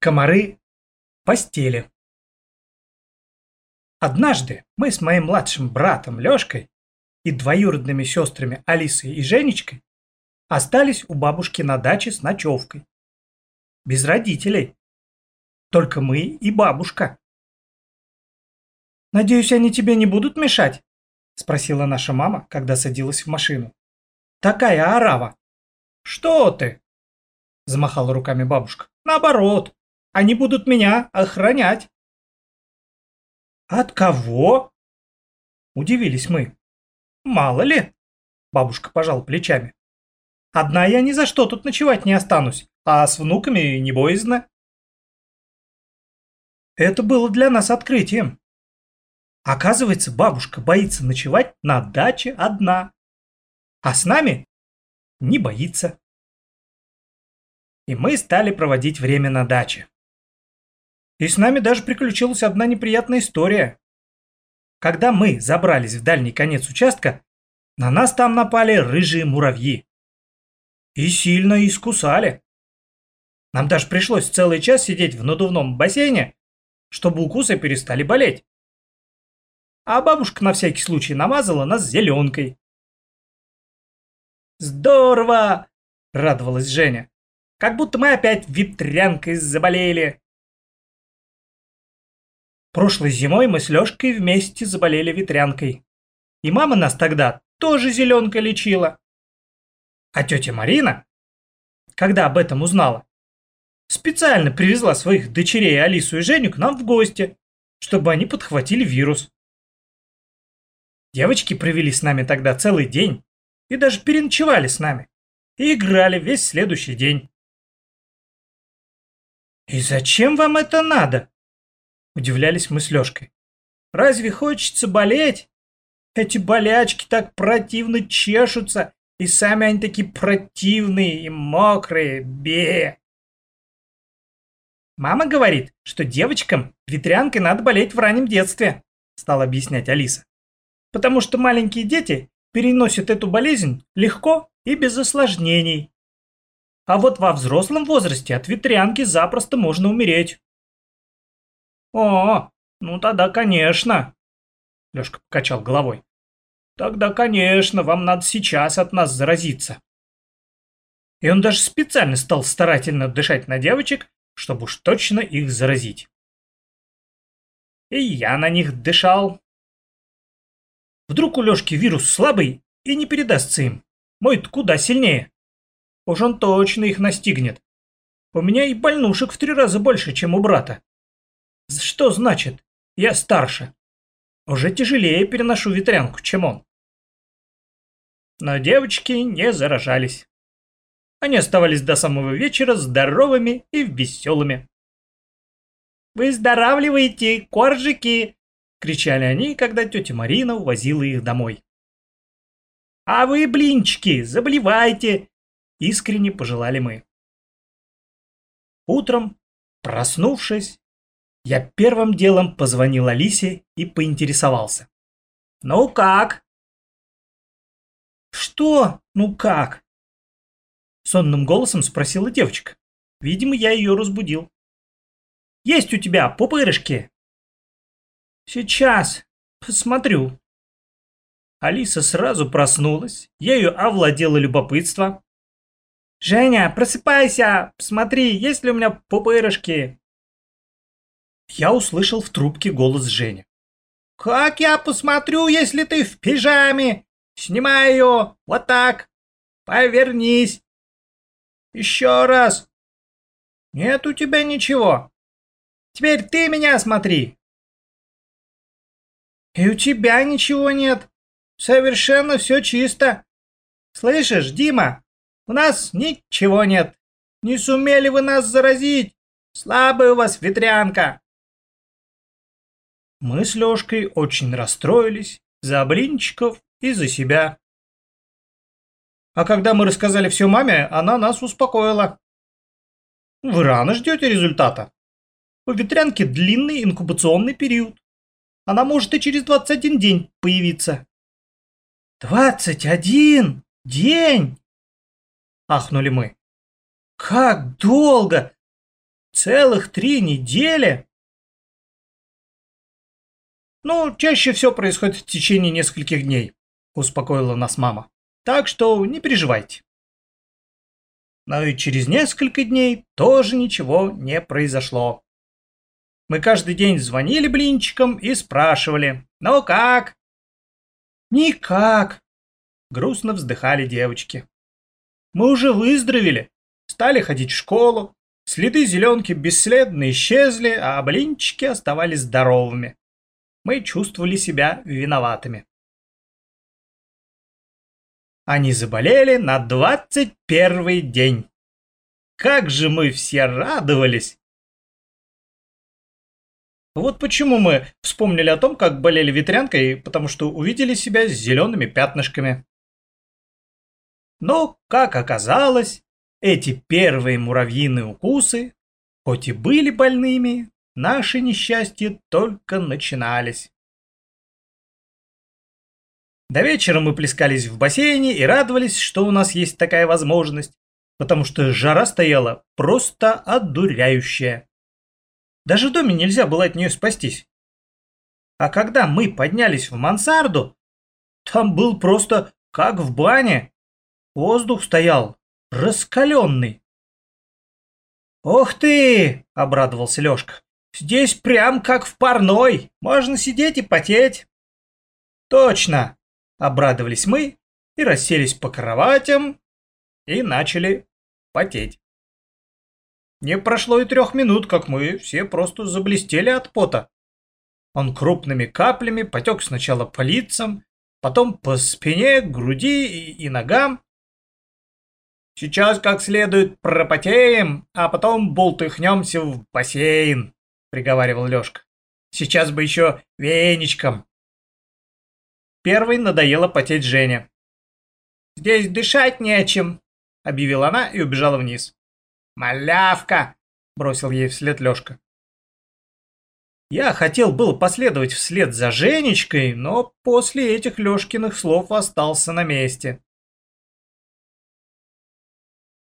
Комары постели. Однажды мы с моим младшим братом Лёшкой и двоюродными сестрами Алисой и Женечкой остались у бабушки на даче с ночевкой. Без родителей. Только мы и бабушка. «Надеюсь, они тебе не будут мешать?» – спросила наша мама, когда садилась в машину. «Такая орава!» «Что ты?» – замахала руками бабушка. «Наоборот, они будут меня охранять. От кого? Удивились мы. Мало ли. Бабушка пожал плечами. Одна я ни за что тут ночевать не останусь, а с внуками не боязно. Это было для нас открытием. Оказывается, бабушка боится ночевать на даче одна, а с нами не боится. И мы стали проводить время на даче. И с нами даже приключилась одна неприятная история. Когда мы забрались в дальний конец участка, на нас там напали рыжие муравьи. И сильно искусали. Нам даже пришлось целый час сидеть в надувном бассейне, чтобы укусы перестали болеть. А бабушка на всякий случай намазала нас зеленкой. «Здорово!» – радовалась Женя. «Как будто мы опять ветрянкой заболели!» Прошлой зимой мы с Лёшкой вместе заболели ветрянкой. И мама нас тогда тоже зеленкой лечила. А тетя Марина, когда об этом узнала, специально привезла своих дочерей Алису и Женю к нам в гости, чтобы они подхватили вирус. Девочки провели с нами тогда целый день и даже переночевали с нами и играли весь следующий день. «И зачем вам это надо?» Удивлялись мы с Лёшкой. Разве хочется болеть? Эти болячки так противно чешутся, и сами они такие противные и мокрые, бе. Мама говорит, что девочкам ветрянкой надо болеть в раннем детстве, стала объяснять Алиса. Потому что маленькие дети переносят эту болезнь легко и без осложнений. А вот во взрослом возрасте от ветрянки запросто можно умереть. «О, ну тогда, конечно!» Лёшка покачал головой. «Тогда, конечно, вам надо сейчас от нас заразиться!» И он даже специально стал старательно дышать на девочек, чтобы уж точно их заразить. И я на них дышал. Вдруг у Лёшки вирус слабый и не передастся им. мой куда сильнее. Уж он точно их настигнет. У меня и больнушек в три раза больше, чем у брата. Что значит? Я старше. Уже тяжелее переношу ветрянку, чем он. Но девочки не заражались. Они оставались до самого вечера здоровыми и веселыми. «Выздоравливайте, коржики!» — кричали они, когда тетя Марина увозила их домой. «А вы, блинчики, заболевайте!» — искренне пожелали мы. Утром, проснувшись, я первым делом позвонил Алисе и поинтересовался. «Ну как?» «Что? Ну как?» Сонным голосом спросила девочка. Видимо, я ее разбудил. «Есть у тебя пупырышки?» «Сейчас. Посмотрю». Алиса сразу проснулась, ею овладело любопытство. «Женя, просыпайся! Посмотри, есть ли у меня пупырышки!» Я услышал в трубке голос Жени. «Как я посмотрю, если ты в пижаме? Снимай ее, вот так. Повернись. Еще раз. Нет у тебя ничего. Теперь ты меня смотри. И у тебя ничего нет. Совершенно все чисто. Слышишь, Дима, у нас ничего нет. Не сумели вы нас заразить. Слабая у вас ветрянка. Мы с Лёшкой очень расстроились за блинчиков и за себя. А когда мы рассказали все маме, она нас успокоила. Вы рано ждете результата. У ветрянки длинный инкубационный период. Она может и через 21 день появиться. 21 день? Ахнули мы. Как долго! Целых три недели? Ну, чаще все происходит в течение нескольких дней, успокоила нас мама. Так что не переживайте. Но и через несколько дней тоже ничего не произошло. Мы каждый день звонили блинчикам и спрашивали, ну как? Никак. Грустно вздыхали девочки. Мы уже выздоровели, стали ходить в школу, следы зеленки бесследно исчезли, а блинчики оставались здоровыми. Мы чувствовали себя виноватыми. Они заболели на двадцать первый день. Как же мы все радовались! Вот почему мы вспомнили о том, как болели ветрянкой, потому что увидели себя с зелеными пятнышками. Но, как оказалось, эти первые муравьиные укусы, хоть и были больными, наши несчастья только начинались. До вечера мы плескались в бассейне и радовались, что у нас есть такая возможность, потому что жара стояла просто одуряющая. Даже в доме нельзя было от нее спастись. А когда мы поднялись в мансарду, там был просто как в бане. Воздух стоял раскаленный. «Ух ты!» — обрадовался Лёшка. «Здесь прям как в парной, можно сидеть и потеть». «Точно!» — обрадовались мы и расселись по кроватям и начали потеть. Не прошло и трех минут, как мы все просто заблестели от пота. Он крупными каплями потек сначала по лицам, потом по спине, груди и, и ногам. «Сейчас как следует пропотеем, а потом бултыхнемся в бассейн», — приговаривал Лёшка. «Сейчас бы еще веничком». Первой надоело потеть Женя. «Здесь дышать нечем», — объявила она и убежала вниз. «Малявка!» — бросил ей вслед Лёшка. Я хотел было последовать вслед за Женечкой, но после этих Лёшкиных слов остался на месте.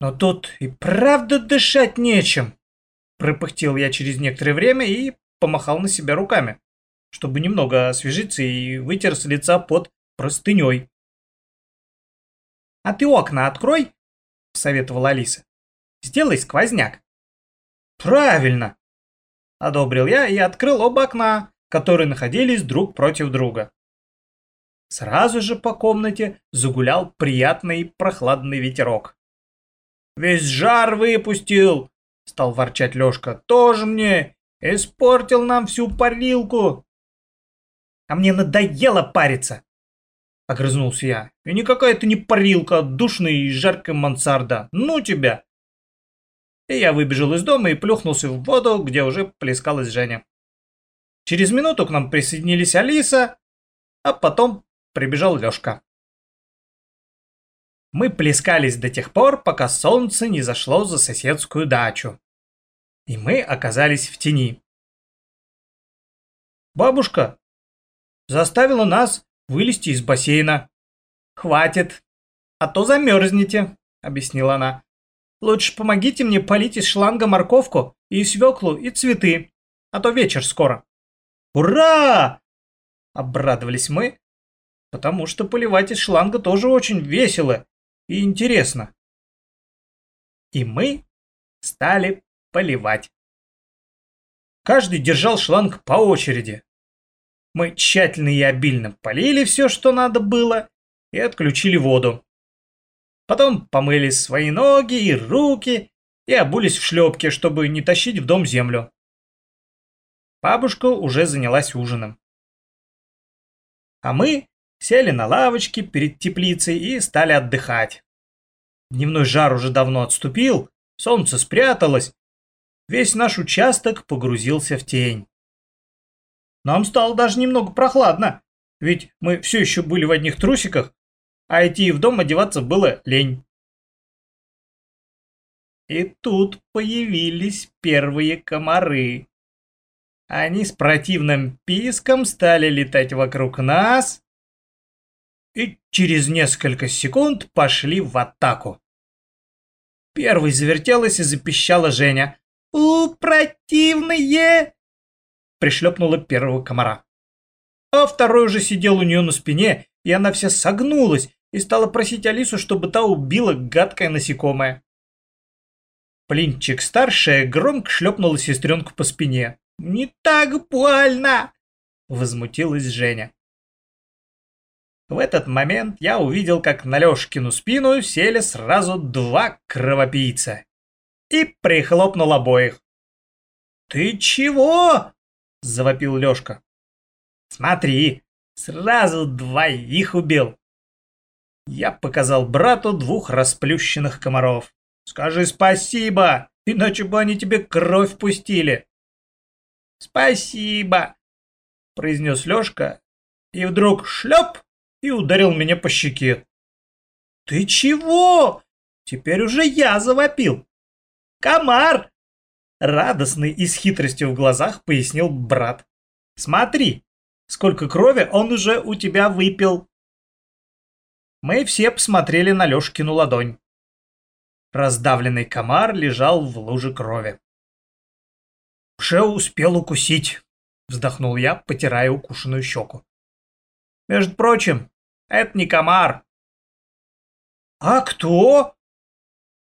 «Но тут и правда дышать нечем!» Пропыхтел я через некоторое время и помахал на себя руками, чтобы немного освежиться и вытер с лица под простыней. «А ты окна открой!» — посоветовала Алиса. Сделай сквозняк. Правильно, одобрил я и открыл оба окна, которые находились друг против друга. Сразу же по комнате загулял приятный прохладный ветерок. «Весь жар выпустил!» — стал ворчать Лёшка. «Тоже мне! Испортил нам всю парилку!» «А мне надоело париться!» — огрызнулся я. «И никакая это не парилка, а душная и жаркая мансарда! Ну тебя!» и я выбежал из дома и плюхнулся в воду, где уже плескалась Женя. Через минуту к нам присоединились Алиса, а потом прибежал Лёшка. Мы плескались до тех пор, пока солнце не зашло за соседскую дачу. И мы оказались в тени. Бабушка заставила нас вылезти из бассейна. «Хватит, а то замерзнете», — объяснила она. Лучше помогите мне полить из шланга морковку и свеклу и цветы, а то вечер скоро. Ура! Обрадовались мы, потому что поливать из шланга тоже очень весело и интересно. И мы стали поливать. Каждый держал шланг по очереди. Мы тщательно и обильно полили все, что надо было, и отключили воду. Потом помыли свои ноги и руки и обулись в шлепки, чтобы не тащить в дом землю. Бабушка уже занялась ужином. А мы сели на лавочке перед теплицей и стали отдыхать. Дневной жар уже давно отступил, солнце спряталось, весь наш участок погрузился в тень. Нам стало даже немного прохладно, ведь мы все еще были в одних трусиках, а идти в дом одеваться было лень. И тут появились первые комары. Они с противным писком стали летать вокруг нас и через несколько секунд пошли в атаку. Первой завертелась и запищала Женя. «У, противные!» Пришлепнула первого комара. А второй уже сидел у нее на спине, и она вся согнулась и стала просить Алису, чтобы та убила гадкое насекомое. Плинчик-старшая громко шлепнула сестренку по спине. «Не так больно!» — возмутилась Женя. В этот момент я увидел, как на Лёшкину спину сели сразу два кровопийца. И прихлопнул обоих. «Ты чего?» — завопил Лёшка. «Смотри, сразу двоих убил!» Я показал брату двух расплющенных комаров. «Скажи спасибо, иначе бы они тебе кровь пустили!» «Спасибо!» — произнес Лёшка, и вдруг шлеп и ударил меня по щеке. «Ты чего?» Теперь уже я завопил. «Комар!» Радостный и с хитростью в глазах пояснил брат. «Смотри, сколько крови он уже у тебя выпил!» Мы все посмотрели на Лёшкину ладонь. Раздавленный комар лежал в луже крови. «Уже успел укусить», — вздохнул я, потирая укушенную щеку. «Между прочим, это не комар. А кто?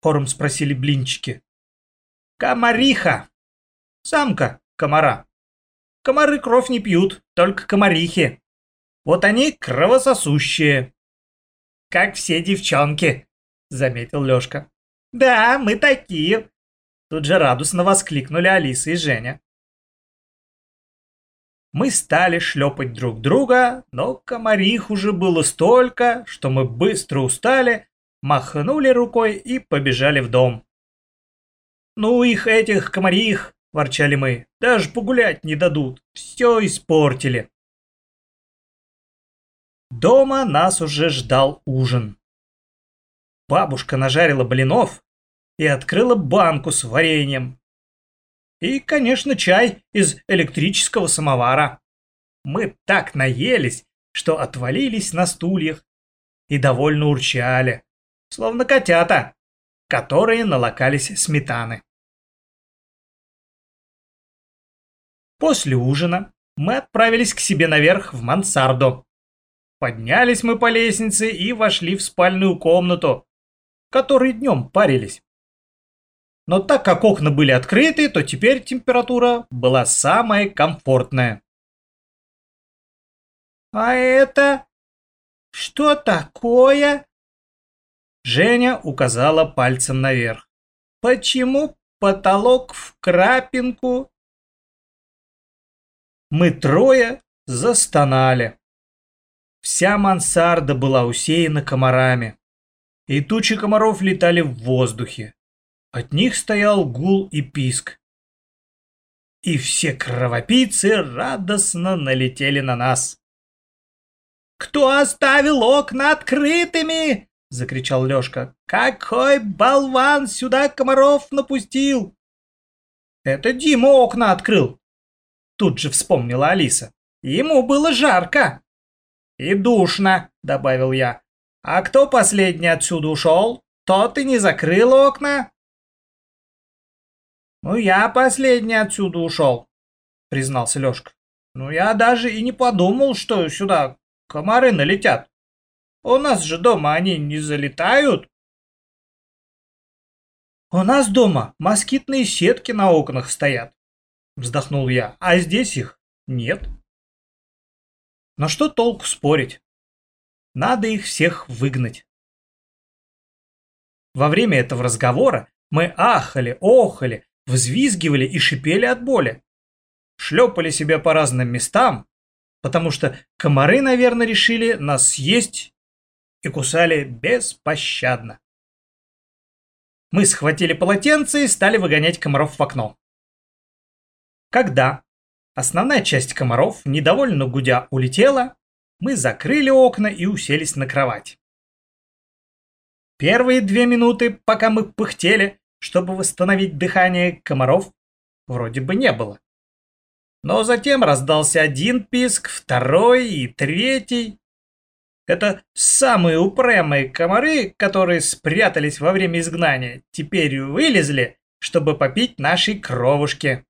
Хором спросили блинчики. Комариха. Самка комара. Комары кровь не пьют, только комарихи. Вот они кровососущие. Как все девчонки, заметил Лёшка. Да, мы такие. Тут же радостно воскликнули Алиса и Женя. Мы стали шлепать друг друга, но комарих уже было столько, что мы быстро устали, махнули рукой и побежали в дом. «Ну их этих комарих!» – ворчали мы. «Даже погулять не дадут, все испортили!» Дома нас уже ждал ужин. Бабушка нажарила блинов и открыла банку с вареньем, и, конечно, чай из электрического самовара. Мы так наелись, что отвалились на стульях и довольно урчали, словно котята, которые налокались сметаны. После ужина мы отправились к себе наверх в мансарду. Поднялись мы по лестнице и вошли в спальную комнату, в которой днем парились. Но так как окна были открыты, то теперь температура была самая комфортная. «А это что такое?» Женя указала пальцем наверх. «Почему потолок в крапинку?» Мы трое застонали. Вся мансарда была усеяна комарами, и тучи комаров летали в воздухе. От них стоял гул и писк. И все кровопийцы радостно налетели на нас. «Кто оставил окна открытыми?» — закричал Лёшка. «Какой болван сюда комаров напустил!» «Это Дима окна открыл!» Тут же вспомнила Алиса. «Ему было жарко!» «И душно!» — добавил я. «А кто последний отсюда ушел? Тот и не закрыл окна?» «Ну, я последний отсюда ушел», — признался Лешка. «Ну, я даже и не подумал, что сюда комары налетят. У нас же дома они не залетают». «У нас дома москитные сетки на окнах стоят», — вздохнул я, «а здесь их нет». Но что толку спорить? Надо их всех выгнать. Во время этого разговора мы ахали, охали, взвизгивали и шипели от боли. Шлепали себя по разным местам, потому что комары, наверное, решили нас съесть и кусали беспощадно. Мы схватили полотенце и стали выгонять комаров в окно. Когда основная часть комаров, недовольно гудя, улетела, мы закрыли окна и уселись на кровать. Первые две минуты, пока мы пыхтели, чтобы восстановить дыхание комаров, вроде бы не было. Но затем раздался один писк, второй и третий. Это самые упрямые комары, которые спрятались во время изгнания, теперь вылезли чтобы попить нашей кровушки.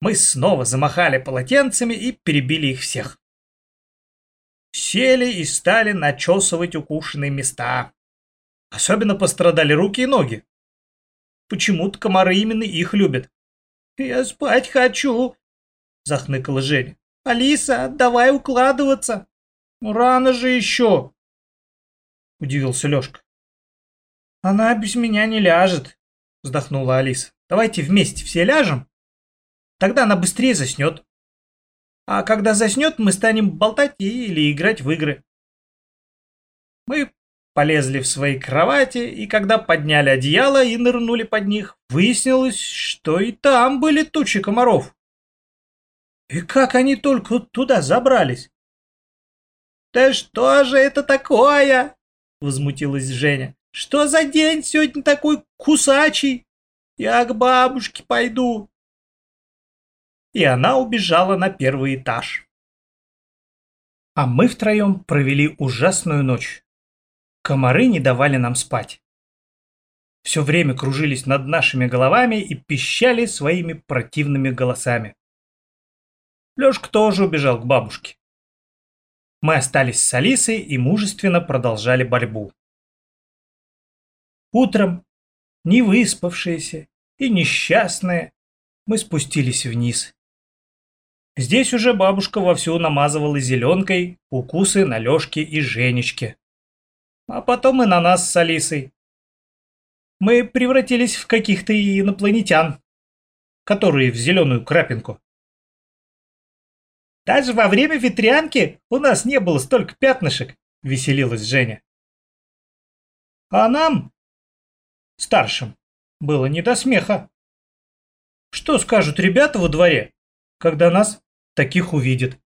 Мы снова замахали полотенцами и перебили их всех. Сели и стали начесывать укушенные места. Особенно пострадали руки и ноги. Почему-то комары именно их любят. «Я спать хочу!» – захныкала Женя. «Алиса, давай укладываться!» «Рано же еще!» – удивился Лешка. «Она без меня не ляжет», – вздохнула Алиса. «Давайте вместе все ляжем. Тогда она быстрее заснет. А когда заснет, мы станем болтать или играть в игры». Мы полезли в свои кровати, и когда подняли одеяло и нырнули под них, выяснилось, что и там были тучи комаров. И как они только туда забрались? «Да что же это такое?» — возмутилась Женя. «Что за день сегодня такой кусачий? Я к бабушке пойду». И она убежала на первый этаж. А мы втроем провели ужасную ночь. Комары не давали нам спать. Все время кружились над нашими головами и пищали своими противными голосами. Лёшка тоже убежал к бабушке. Мы остались с Алисой и мужественно продолжали борьбу. Утром, не выспавшиеся и несчастные, мы спустились вниз. Здесь уже бабушка вовсю намазывала зеленкой укусы на Лёшке и Женечке а потом и на нас с Алисой. Мы превратились в каких-то инопланетян, которые в зеленую крапинку. Даже во время ветрянки у нас не было столько пятнышек, веселилась Женя. А нам, старшим, было не до смеха. Что скажут ребята во дворе, когда нас таких увидят?